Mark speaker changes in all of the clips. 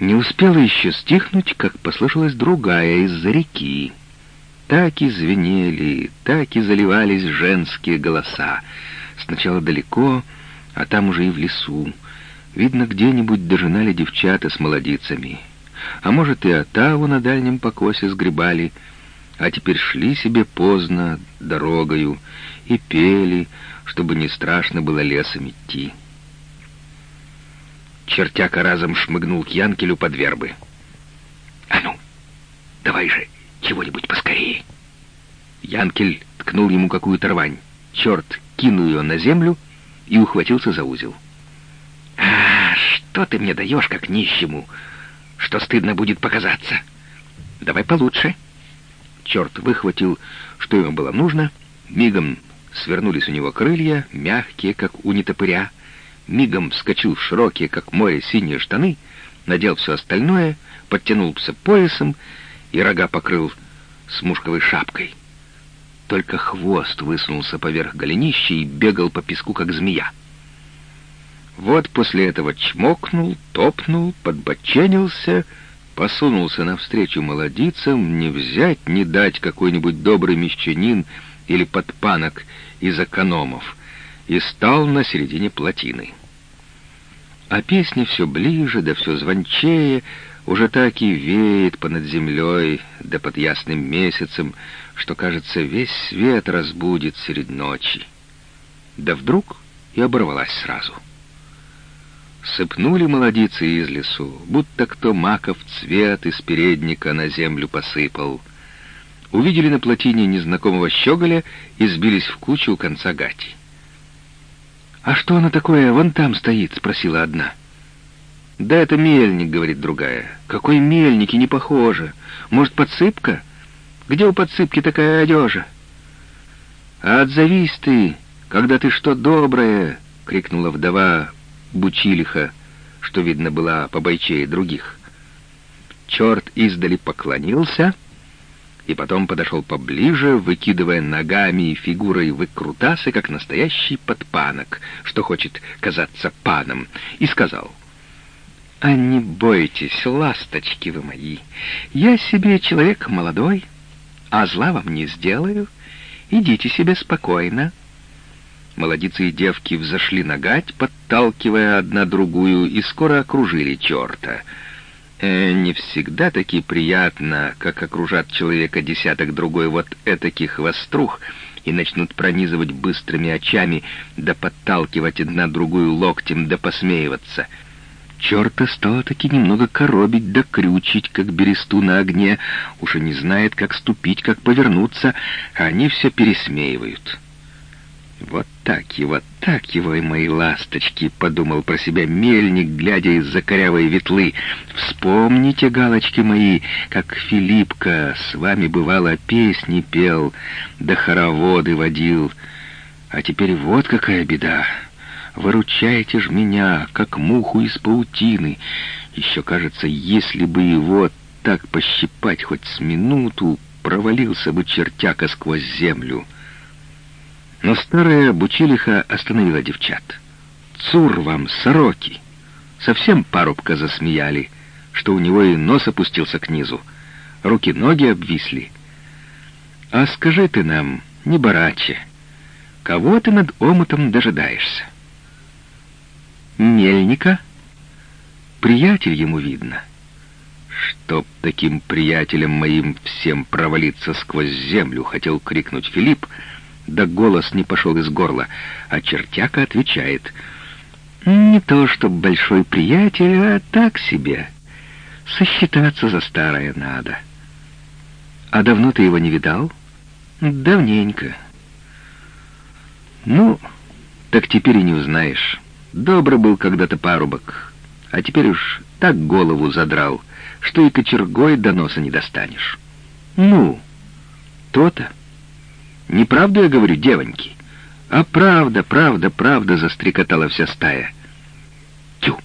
Speaker 1: Не успела еще стихнуть, как послышалась другая из-за реки. Так и звенели, так и заливались женские голоса. Сначала далеко, а там уже и в лесу. Видно, где-нибудь дожинали девчата с молодицами. А может, и отаву на дальнем покосе сгребали, а теперь шли себе поздно, дорогою, и пели, чтобы не страшно было лесом идти. Чертяка разом шмыгнул к Янкелю под вербы. «А ну, давай же чего-нибудь поскорее!» Янкель ткнул ему какую-то рвань. Черт кинул ее на землю и ухватился за узел. «А, что ты мне даешь, как нищему? Что стыдно будет показаться? Давай получше!» Черт выхватил, что ему было нужно, мигом свернулись у него крылья, мягкие, как у нетопыря, мигом вскочил в широкие, как море, синие штаны, надел все остальное, подтянулся поясом и рога покрыл смушковой шапкой. Только хвост высунулся поверх голенища и бегал по песку, как змея. Вот после этого чмокнул, топнул, подбоченился, посунулся навстречу молодицам, не взять, не дать какой-нибудь добрый мещанин или подпанок из экономов, и стал на середине плотины. А песня все ближе, да все звончее, уже так и веет понад землей, да под ясным месяцем, что, кажется, весь свет разбудит средь ночи. Да вдруг и оборвалась сразу. Сыпнули молодицы из лесу, будто кто маков цвет из передника на землю посыпал. Увидели на плотине незнакомого щеголя и сбились в кучу у конца гати. «А что оно такое вон там стоит?» — спросила одна. «Да это мельник», — говорит другая. «Какой мельник и не похоже. Может, подсыпка? Где у подсыпки такая одежа?» «А отзовись ты, когда ты что доброе!» — крикнула вдова Бучилиха, что, видно, была побойчее других. Черт издали поклонился — и потом подошел поближе, выкидывая ногами и фигурой выкрутасы, как настоящий подпанок, что хочет казаться паном, и сказал, «А не бойтесь, ласточки вы мои, я себе человек молодой, а зла вам не сделаю, идите себе спокойно». Молодицы и девки взошли на гать, подталкивая одна другую, и скоро окружили черта — э, не всегда таки приятно, как окружат человека десяток другой вот этаких вострух и начнут пронизывать быстрыми очами, да подталкивать одна другую локтем, да посмеиваться. Черта стало таки немного коробить да крючить, как бересту на огне, уже не знает, как ступить, как повернуться, а они все пересмеивают». «Вот так его, так его и мои ласточки», — подумал про себя мельник, глядя из-за корявой ветлы. «Вспомните, галочки мои, как Филиппка с вами, бывало, песни пел, да хороводы водил. А теперь вот какая беда. Выручайте ж меня, как муху из паутины. Еще, кажется, если бы его так пощипать хоть с минуту, провалился бы чертяка сквозь землю». Но старая Бучилиха остановила девчат. «Цур вам, сороки!» Совсем парубка засмеяли, что у него и нос опустился к низу. Руки-ноги обвисли. «А скажи ты нам, не бараче, кого ты над омутом дожидаешься?» «Мельника?» «Приятель ему видно». «Чтоб таким приятелем моим всем провалиться сквозь землю!» — хотел крикнуть Филипп, — да голос не пошел из горла, а чертяка отвечает. «Не то, чтоб большой приятель, а так себе. Сосчитаться за старое надо». «А давно ты его не видал?» «Давненько». «Ну, так теперь и не узнаешь. Добрый был когда-то парубок, а теперь уж так голову задрал, что и кочергой до носа не достанешь». «Ну, то-то». Неправду я говорю, девоньки? А правда, правда, правда, застрекотала вся стая. Тю!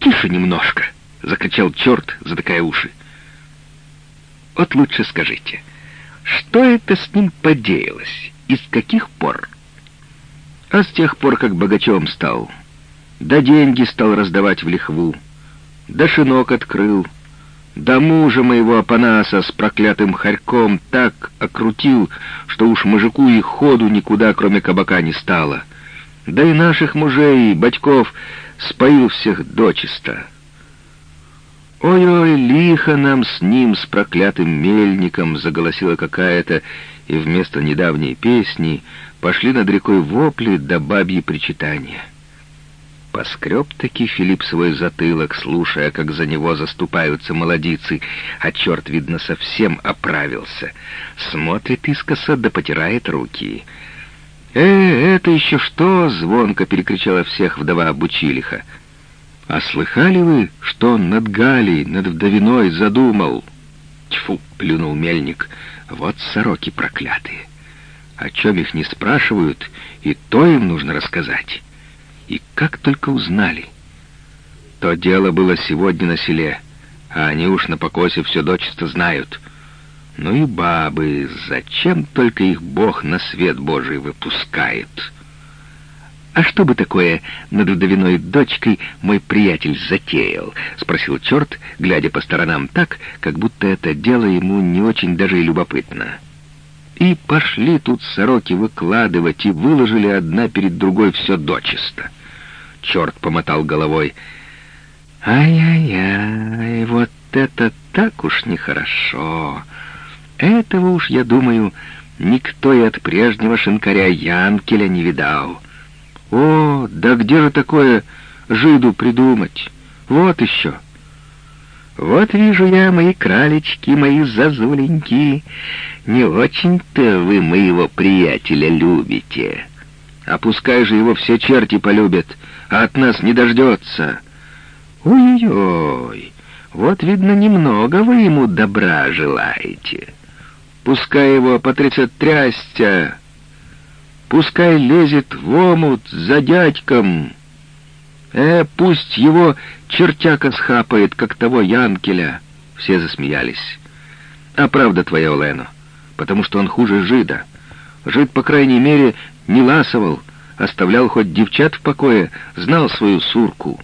Speaker 1: Тише немножко, закачал черт, затыкая уши. Вот лучше скажите, что это с ним подеялось? И с каких пор? А с тех пор, как богачом стал. Да деньги стал раздавать в лихву. да шинок открыл, да мужа моего Апанаса с проклятым хорьком так окрутил, что уж мужику и ходу никуда, кроме кабака, не стало. Да и наших мужей, батьков, споил всех дочисто. «Ой-ой, лихо нам с ним, с проклятым мельником!» — заголосила какая-то, и вместо недавней песни пошли над рекой вопли да бабьи причитания. Поскреб-таки Филипп свой затылок, слушая, как за него заступаются молодицы, а черт, видно, совсем оправился. Смотрит искоса да потирает руки. «Э, это еще что?» — звонко перекричала всех вдова Бучилиха. «А слыхали вы, что он над Галей, над вдовиной задумал?» «Тьфу!» — плюнул мельник. «Вот сороки проклятые! О чем их не спрашивают, и то им нужно рассказать». И как только узнали. То дело было сегодня на селе, а они уж на покосе все дочисто знают. Ну и бабы, зачем только их Бог на свет Божий выпускает? «А что бы такое над вдовиной дочкой мой приятель затеял?» — спросил черт, глядя по сторонам так, как будто это дело ему не очень даже и любопытно. И пошли тут сороки выкладывать, и выложили одна перед другой все дочисто. Черт помотал головой. «Ай-яй-яй, вот это так уж нехорошо. Этого уж, я думаю, никто и от прежнего шинкаря Янкеля не видал. О, да где же такое жиду придумать? Вот еще». Вот вижу я, мои кралечки, мои зазуленьки, не очень-то вы моего приятеля любите. А пускай же его все черти полюбят, а от нас не дождется. Ой-ой-ой, вот, видно, немного вы ему добра желаете. Пускай его потрясет трястя, пускай лезет в омут за дядьком. Э, пусть его чертяка схапает, как того Янкеля. Все засмеялись. А правда твоя, Олено, потому что он хуже жида. Жид, по крайней мере, не ласовал, оставлял хоть девчат в покое, знал свою сурку.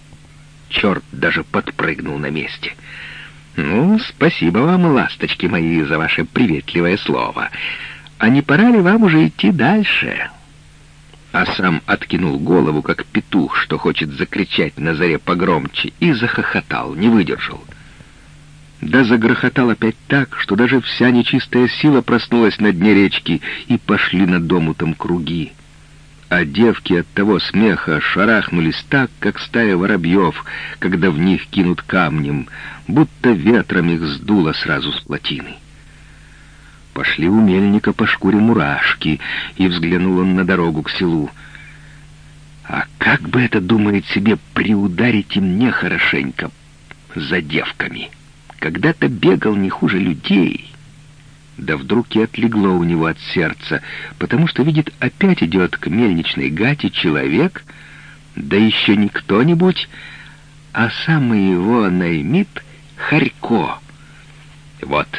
Speaker 1: Черт даже подпрыгнул на месте. «Ну, спасибо вам, ласточки мои, за ваше приветливое слово. А не пора ли вам уже идти дальше?» А сам откинул голову, как петух, что хочет закричать на заре погромче, и захохотал, не выдержал. Да загрохотал опять так, что даже вся нечистая сила проснулась на дне речки, и пошли над домутом круги а девки от того смеха шарахнулись так, как стая воробьев, когда в них кинут камнем, будто ветром их сдуло сразу с плотины. Пошли у мельника по шкуре мурашки, и взглянул он на дорогу к селу. А как бы это, думает себе, приударить и мне хорошенько за девками? Когда-то бегал не хуже людей, да вдруг и отлегло у него от сердца, потому что, видит, опять идет к мельничной гате человек, да еще не кто-нибудь, а самый его наймит Харько. Вот,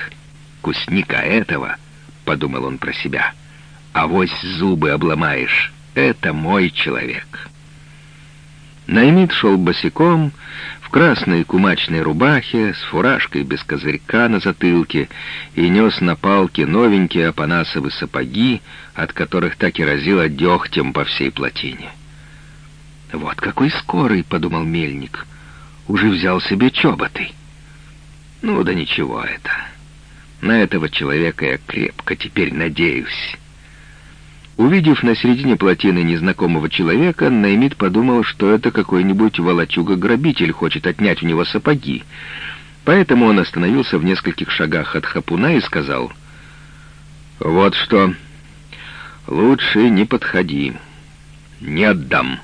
Speaker 1: кусника этого, — подумал он про себя, — авось зубы обломаешь, это мой человек». Наймит шел босиком, в красной кумачной рубахе, с фуражкой без козырька на затылке, и нес на палке новенькие апанасовы сапоги, от которых так и разило дегтем по всей плотине. «Вот какой скорый!» — подумал мельник. «Уже взял себе чоботы». «Ну да ничего это. На этого человека я крепко теперь надеюсь». Увидев на середине плотины незнакомого человека, Наймит подумал, что это какой-нибудь волочуга-грабитель хочет отнять у него сапоги. Поэтому он остановился в нескольких шагах от хапуна и сказал, «Вот что, лучше не подходи, не отдам».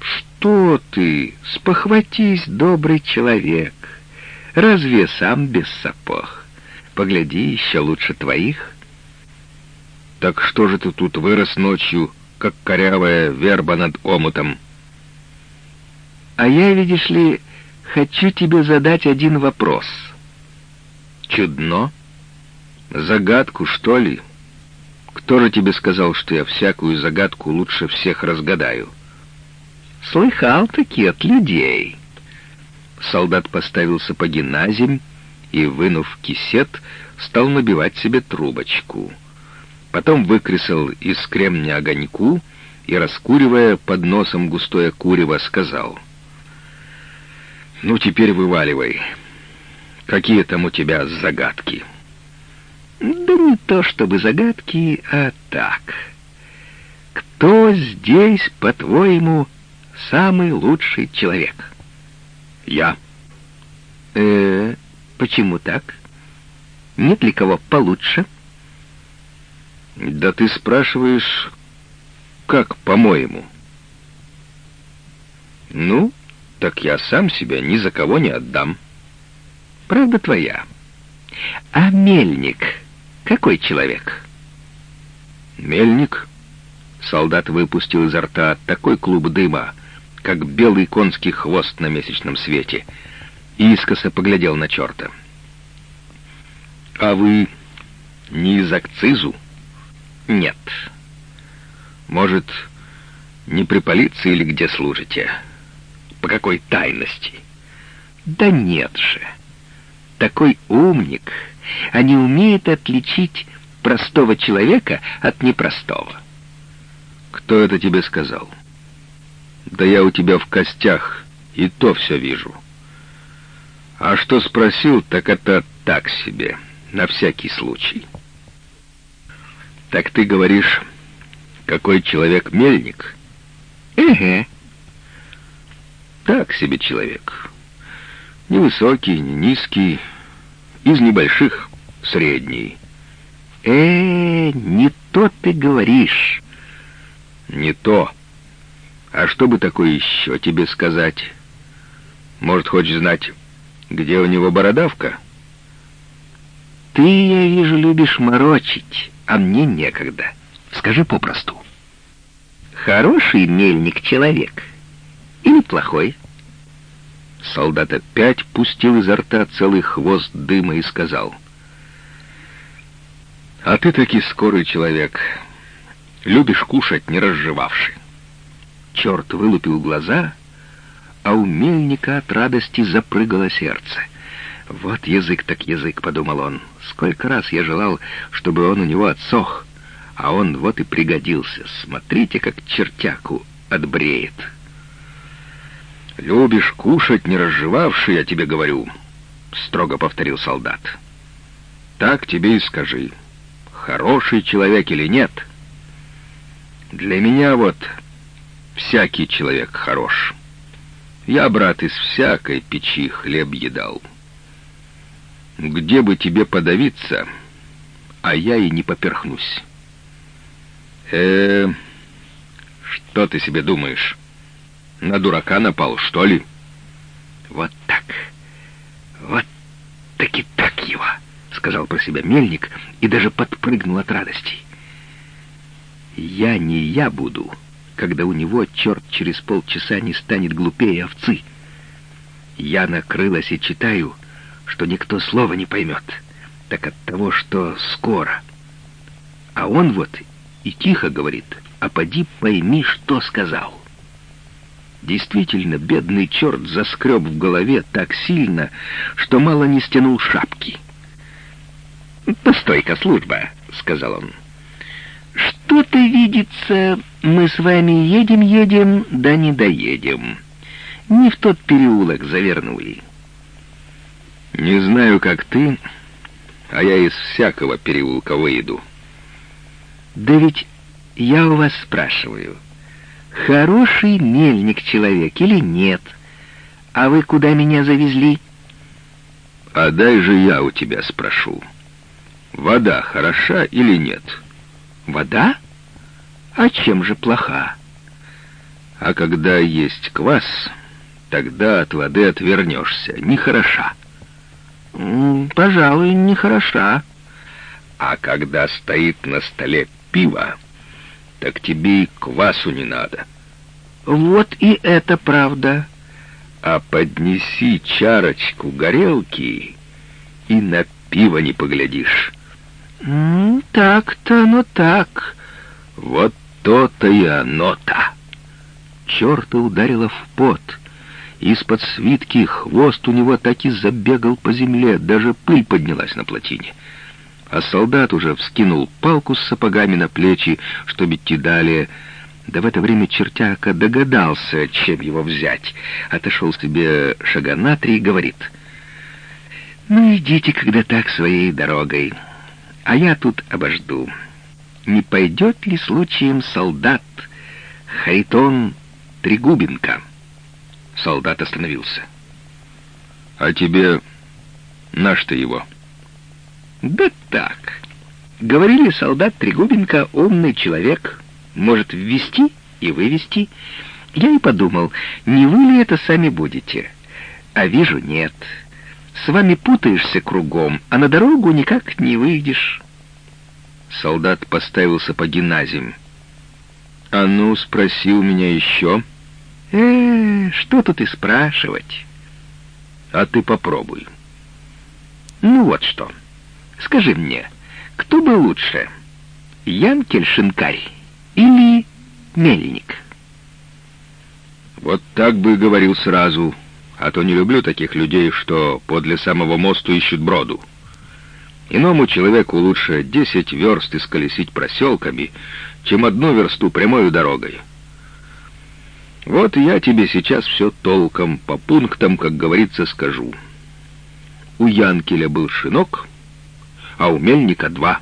Speaker 1: «Что ты? Спохватись, добрый человек! Разве сам без сапог? Погляди, еще лучше твоих». «Так что же ты тут вырос ночью, как корявая верба над омутом?» «А я, видишь ли, хочу тебе задать один вопрос». «Чудно? Загадку, что ли? Кто же тебе сказал, что я всякую загадку лучше всех разгадаю?» «Слыхал-таки от людей». Солдат поставил сапоги на земь и, вынув кисет, стал набивать себе трубочку. Потом выкресал из кремня огоньку и, раскуривая под носом густое курево, сказал. «Ну, теперь вываливай. Какие там у тебя загадки?»
Speaker 2: «Да не то чтобы загадки, а так. Кто здесь, по-твоему, самый лучший человек?»
Speaker 1: «Я».
Speaker 2: «Э, почему так? Нет ли кого получше?»
Speaker 1: «Да ты спрашиваешь, как, по-моему?» «Ну, так я сам себя ни за кого не отдам».
Speaker 2: «Правда твоя. А мельник какой человек?»
Speaker 1: «Мельник?» Солдат выпустил изо рта такой клуб дыма, как белый конский хвост на месячном свете, и искоса поглядел на черта. «А вы не из акцизу?»
Speaker 2: «Нет».
Speaker 1: «Может, не при полиции или где служите? По какой тайности?»
Speaker 2: «Да нет же. Такой умник, а не умеет отличить простого человека от непростого».
Speaker 1: «Кто это тебе сказал?» «Да я у тебя в костях, и то все вижу». «А что спросил, так это так себе, на всякий случай». «Так ты говоришь, какой человек мельник?»
Speaker 2: «Эге».
Speaker 1: «Так себе человек. Невысокий, не низкий, из небольших, средний».
Speaker 2: «Э, не то ты говоришь».
Speaker 1: «Не то. А что бы такое еще тебе сказать? Может, хочешь знать, где у него бородавка?»
Speaker 2: «Ты, я вижу, любишь морочить, а мне некогда. Скажи попросту. Хороший мельник человек или плохой?»
Speaker 1: Солдат опять пустил изо рта целый хвост дыма и сказал. «А ты таки скорый человек. Любишь кушать, не разжевавши». Черт вылупил глаза, а у мельника от радости запрыгало сердце. «Вот язык так язык», — подумал он. «Сколько раз я желал, чтобы он у него отсох, а он вот и пригодился. Смотрите, как чертяку отбреет». «Любишь кушать, не разжевавший, я тебе говорю», — строго повторил солдат. «Так тебе и скажи, хороший человек или нет. Для меня вот всякий человек хорош. Я, брат, из всякой печи хлеб едал. Где бы тебе подавиться, а я и не поперхнусь. э что ты себе думаешь?» На дурака напал, что ли?
Speaker 2: Вот так. Вот таки так его, сказал про себя мельник и даже подпрыгнул от радости. Я не я буду, когда у него черт через полчаса не станет глупее овцы. Я накрылась и читаю, что никто слова не поймет, так от того, что скоро. А он вот и тихо говорит, а поди пойми, что сказал. Действительно, бедный черт заскреб в голове так сильно, что мало не стянул шапки. «Постой-ка, служба», — сказал он. «Что-то видится, мы с вами едем-едем, да не доедем. Не в тот переулок завернули».
Speaker 1: «Не знаю, как ты, а я из всякого переулка выйду».
Speaker 2: «Да ведь я у вас спрашиваю» хороший мельник человек или нет? А вы куда меня завезли?
Speaker 1: А дай же я у тебя спрошу. Вода хороша или нет?
Speaker 2: Вода? А чем же плоха?
Speaker 1: А когда есть квас, тогда от воды отвернешься. Нехороша.
Speaker 2: Пожалуй, нехороша.
Speaker 1: А когда стоит на столе пиво, так тебе и квасу не надо.
Speaker 2: Вот и это правда.
Speaker 1: А поднеси чарочку горелки, и на пиво не поглядишь.
Speaker 2: Так-то оно так.
Speaker 1: Вот то-то и оно-то.
Speaker 2: Черта ударило в пот, Из-под свитки хвост у него так и забегал по земле, даже пыль поднялась на плотине. А солдат уже вскинул палку с сапогами на плечи, чтобы идти далее. Да в это время чертяка догадался, чем его взять. Отошел себе шага на три и говорит. «Ну, идите, когда так, своей дорогой, а я тут обожду. Не пойдет ли случаем солдат Харитон Трегубенко?» Солдат остановился.
Speaker 1: «А тебе наш-то его?»
Speaker 2: «Да так. Говорили, солдат Трегубенко умный человек, может ввести и вывести. Я и подумал, не вы ли это сами будете? А вижу, нет. С вами путаешься кругом, а на дорогу никак не выйдешь».
Speaker 1: Солдат поставил сапоги на. «А ну, спроси у меня еще».
Speaker 2: «Э, что тут и спрашивать?»
Speaker 1: «А ты попробуй».
Speaker 2: «Ну вот что. Скажи мне, кто бы лучше, Янкель-шинкарь или Мельник?»
Speaker 1: «Вот так бы и говорил сразу, а то не люблю таких людей, что подле самого мосту ищут броду. Иному человеку лучше десять верст исколесить проселками, чем одну версту прямой дорогой». Вот я тебе сейчас все толком, по пунктам, как говорится, скажу. У Янкеля был шинок, а у Мельника два.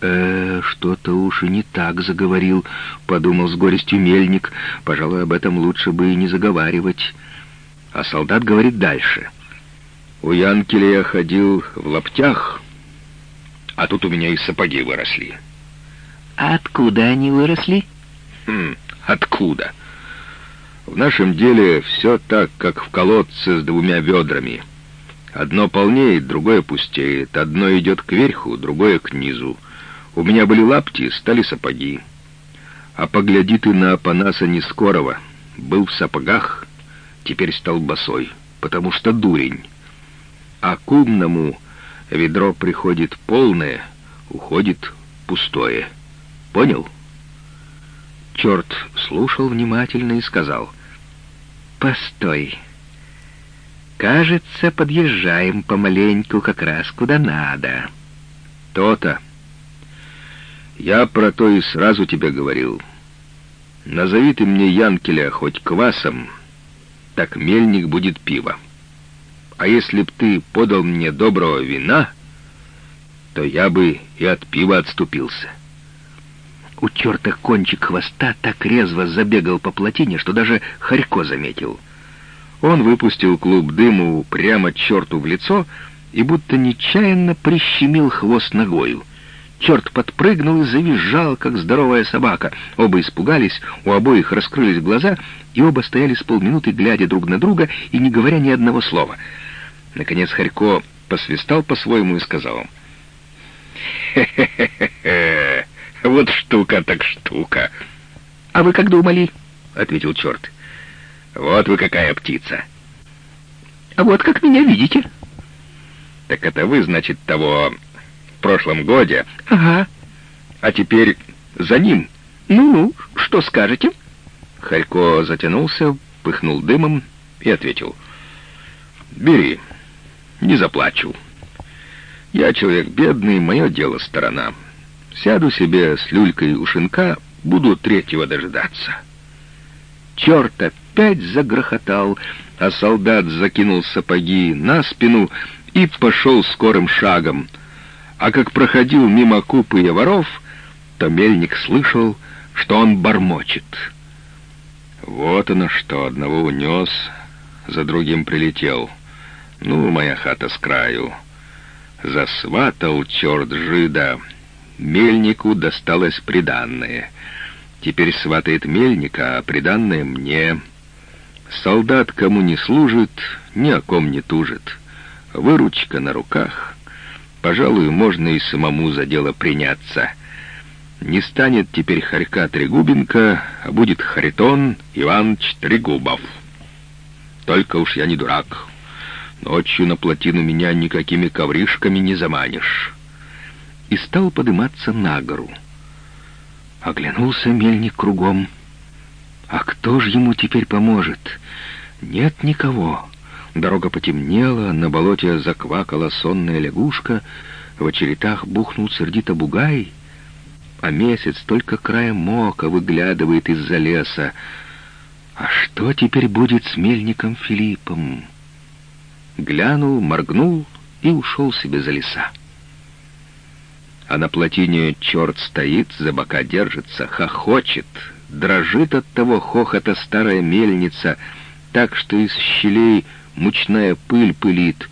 Speaker 2: «Э, что-то уж и не так заговорил», — подумал с горестью Мельник. «Пожалуй, об этом лучше бы и не заговаривать». А солдат говорит дальше.
Speaker 1: «У Янкеля я ходил в лаптях, а тут у меня и сапоги выросли».
Speaker 2: «А откуда они выросли?»
Speaker 1: «Хм, откуда?» В нашем деле все так, как в колодце с двумя ведрами. Одно полнеет, другое пустеет, одно идет кверху, другое к низу. У меня были лапти, стали сапоги. А погляди ты на Апанаса Нескорова. Был в сапогах, теперь стал босой, потому что дурень. А к умному ведро приходит полное, уходит пустое. Понял? Черт слушал внимательно и сказал — «Постой. Кажется, подъезжаем помаленьку как раз куда надо». «То-то. Я про то и сразу тебе говорил. Назови ты мне Янкеля хоть квасом, так мельник будет пиво. А если б ты подал мне доброго вина, то я бы и от пива отступился». У черта кончик хвоста так резво забегал по плотине, что даже Харько заметил. Он выпустил клуб дыму прямо черту в лицо и будто нечаянно прищемил хвост ногою. Черт подпрыгнул и завизжал, как здоровая собака. Оба испугались, у обоих раскрылись глаза, и оба стояли с полминуты, глядя друг на друга и не говоря ни одного слова. Наконец Харько посвистал по-своему и сказал «Хе-хе-хе-хе!» Вот штука так штука.
Speaker 2: А вы как думали? Ответил черт.
Speaker 1: Вот вы какая птица.
Speaker 2: А вот как меня видите?
Speaker 1: Так это вы, значит, того в прошлом годе?
Speaker 2: Ага.
Speaker 1: А теперь за ним?
Speaker 2: Ну-ну, что скажете?
Speaker 1: Харько затянулся, пыхнул дымом и ответил. «Бери, не заплачу. Я человек бедный, мое дело сторона. Сяду себе с люлькой у шинка, буду третьего дожидаться. Черт опять загрохотал, а солдат закинул сапоги на спину и пошел скорым шагом. А как проходил мимо купы и воров, то мельник слышал, что он бормочет. Вот оно что, одного унес, за другим прилетел. Ну, моя хата с краю. Засватал черт жида, Мельнику досталось приданное. Теперь сватает мельника, а приданное мне. Солдат кому не служит, ни о ком не тужит. Выручка на руках. Пожалуй, можно и самому за дело приняться. Не станет теперь Харька Трегубенко, а будет Харитон Иванович Трегубов. Только уж я не дурак. Ночью на плотину меня никакими ковришками не заманишь и стал подниматься на гору. Оглянулся мельник кругом. А кто ж ему теперь поможет?
Speaker 2: Нет никого. Дорога потемнела, на болоте заквакала сонная лягушка, в очеретах бухнул сердито бугай, а месяц только краем мока выглядывает из-за леса. А что теперь будет с мельником Филиппом? Глянул, моргнул и ушел себе за леса. А на плотине черт стоит, за бока держится, хохочет, дрожит от того хохота старая мельница, так что из щелей мучная пыль пылит.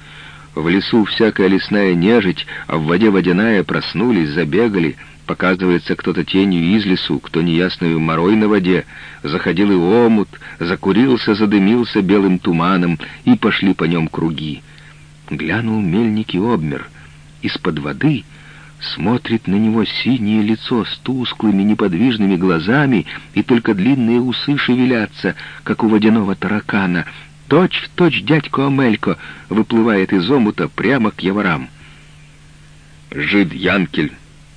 Speaker 2: В лесу всякая лесная нежить, а в воде водяная проснулись, забегали. Показывается кто-то тенью из лесу, кто неясную морой на воде. Заходил и омут, закурился, задымился белым туманом, и пошли по нем круги. Глянул мельник и обмер. Из-под воды смотрит на него синее лицо с тусклыми неподвижными глазами, и только длинные усы шевелятся, как у водяного таракана — Точь в точь дядько Амелько выплывает из омута прямо к яворам. Жид Янкель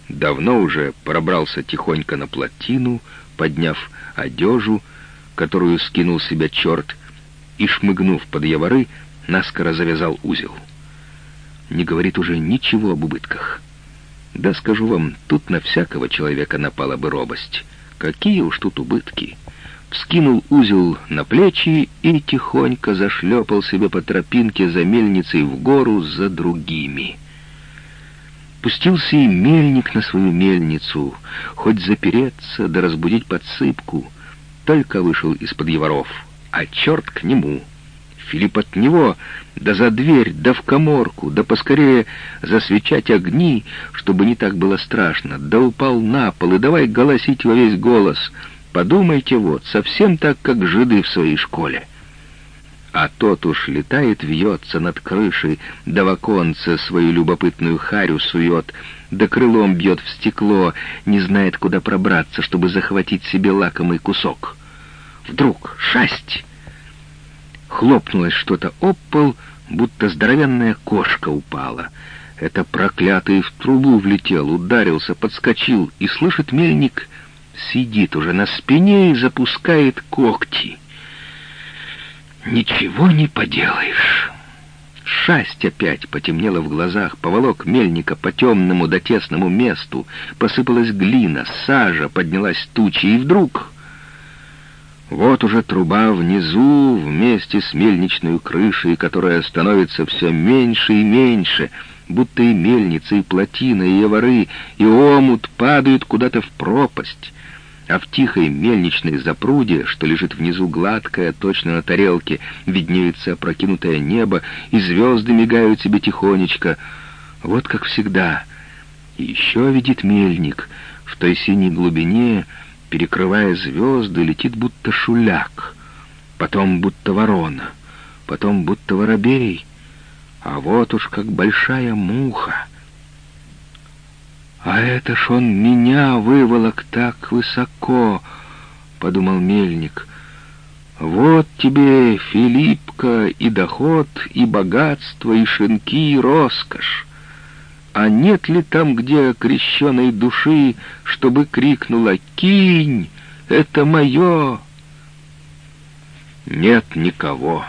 Speaker 2: давно уже пробрался тихонько на плотину, подняв одежу, которую скинул себя черт, и, шмыгнув под яворы, наскоро завязал узел. Не говорит уже ничего об убытках. Да скажу вам, тут на всякого человека напала бы робость. Какие уж тут убытки!» вскинул узел на плечи и тихонько зашлепал себе по тропинке за мельницей в гору за другими. Пустился и мельник на свою мельницу, хоть запереться да разбудить подсыпку, только вышел из-под яворов, а черт к нему. Филипп от него, да за дверь, да в коморку, да поскорее засвечать огни, чтобы не так было страшно, да упал на пол и давай голосить во весь голос — Подумайте вот, совсем так, как жиды в своей школе. А тот уж летает, вьется над крышей, да в оконце свою любопытную харю сует, да крылом бьет в стекло, не знает, куда пробраться, чтобы захватить себе лакомый кусок. Вдруг шасть! Хлопнулось что-то об пол, будто здоровенная кошка упала. Это проклятый в трубу влетел, ударился, подскочил, и слышит мельник — сидит уже на спине и запускает когти. Ничего не поделаешь. Шасть опять потемнела в глазах, поволок мельника по темному до тесному месту, посыпалась глина, сажа, поднялась тучи, и вдруг... Вот уже труба внизу, вместе с мельничной крышей, которая становится все меньше и меньше, будто и мельница, и плотина, и яворы, и омут падают куда-то в пропасть а в тихой мельничной запруде, что лежит внизу гладкое, точно на тарелке, виднеется опрокинутое небо, и звезды мигают себе тихонечко. Вот как всегда. И еще видит мельник. В той синей глубине, перекрывая звезды, летит будто шуляк, потом будто ворона, потом будто воробей, а вот уж как большая муха — «А это ж он меня выволок так высоко», — подумал мельник. «Вот тебе, Филиппка, и доход, и богатство, и шинки, и роскошь. А нет ли там где крещеной души, чтобы крикнула «Кинь! Это мое!» Нет никого.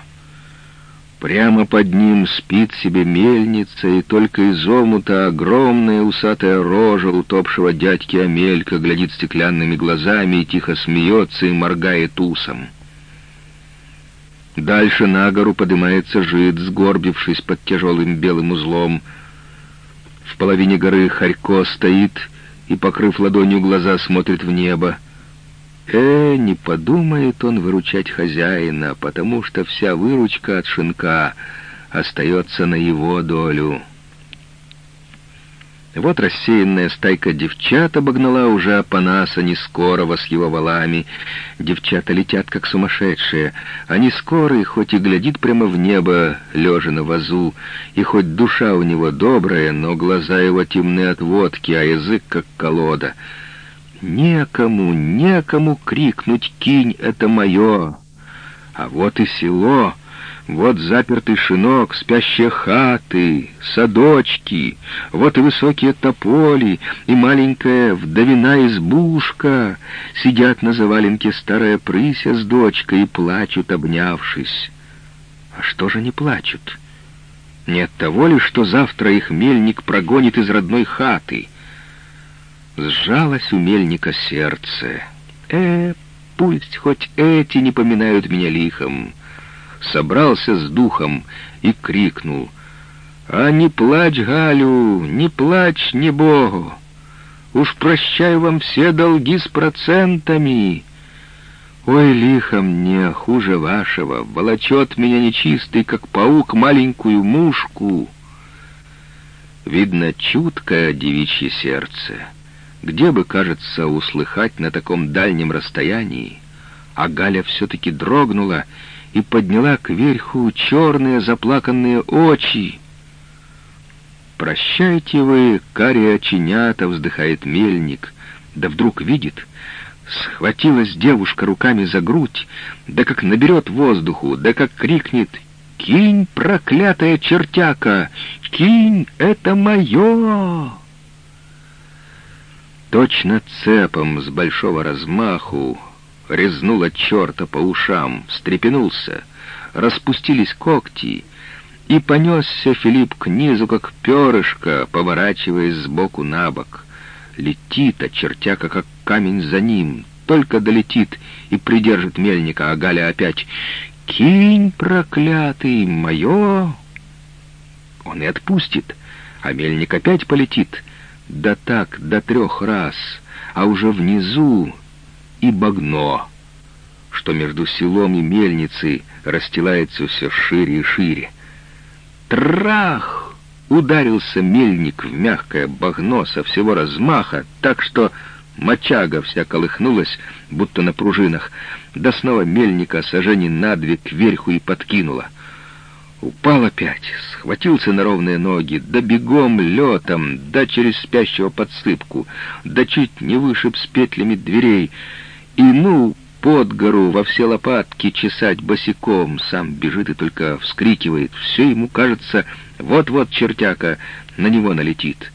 Speaker 2: Прямо под ним спит себе мельница, и только из омута огромная усатая рожа утопшего дядьки Амелька глядит стеклянными глазами и тихо смеется и моргает усом. Дальше на гору поднимается жид, сгорбившись под тяжелым белым узлом. Половине горы Харько стоит и, покрыв ладонью глаза, смотрит в небо. Э, не подумает он выручать хозяина, потому что вся выручка от шинка остается на его долю. Вот рассеянная стайка девчат обогнала уже Апанаса Нескорова с его валами. Девчата летят, как сумасшедшие. Они скорые, хоть и глядит прямо в небо, лежа на вазу, и хоть душа у него добрая, но глаза его темны от водки, а язык как колода — Некому, некому крикнуть «Кинь, это мое!» А вот и село.
Speaker 1: Вот запертый шинок, спящие хаты, садочки, вот и высокие тополи, и маленькая вдовина избушка. Сидят на заваленке старая прыся с дочкой и плачут, обнявшись. А что же не плачут? Не от того ли, что завтра их мельник прогонит из родной хаты? Сжалось у мельника сердце. Э, пусть хоть эти не поминают меня лихом собрался с духом и крикнул. «А не плачь, Галю, не плачь, не Богу! Уж прощаю вам все долги с процентами!» Ой, лихо мне, хуже вашего, волочет меня нечистый, как паук, маленькую мушку. Видно, чуткое девичье сердце. Где бы, кажется, услыхать на таком дальнем расстоянии? А Галя все-таки дрогнула и подняла кверху черные заплаканные очи. «Прощайте вы, карие очинята!» — вздыхает мельник. Да вдруг видит, схватилась девушка руками за грудь, да как наберет воздуху, да как крикнет «Кинь, проклятая чертяка! Кинь, это мое!» Точно цепом с большого размаху резнула черта по ушам, встрепенулся, распустились когти, и понесся Филипп к низу, как перышко, поворачиваясь сбоку на бок. Летит, очертяка, как камень за ним, только долетит и придержит мельника, а Галя опять «Кинь, проклятый, мое!» Он и отпустит, а мельник опять полетит, да так, до трех раз, а уже внизу и багно, что между селом и мельницей расстилается все шире и шире. Трах! Ударился мельник в мягкое багно со всего размаха, так что мочага вся колыхнулась, будто на пружинах, да снова мельника сожжение на две кверху и подкинула. Упал опять, схватился на ровные ноги, да бегом летом, да через спящего подсыпку, да чуть не вышиб с петлями дверей, и ну под гору во все лопатки чесать босиком, сам бежит и только вскрикивает. Все ему кажется, вот-вот чертяка на него налетит.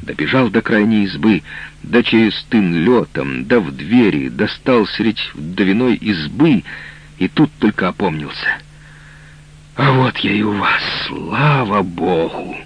Speaker 1: Добежал до крайней избы, да через тын летом, да в двери, достал средь вдовиной избы, и тут только опомнился. А вот я и у вас, слава богу!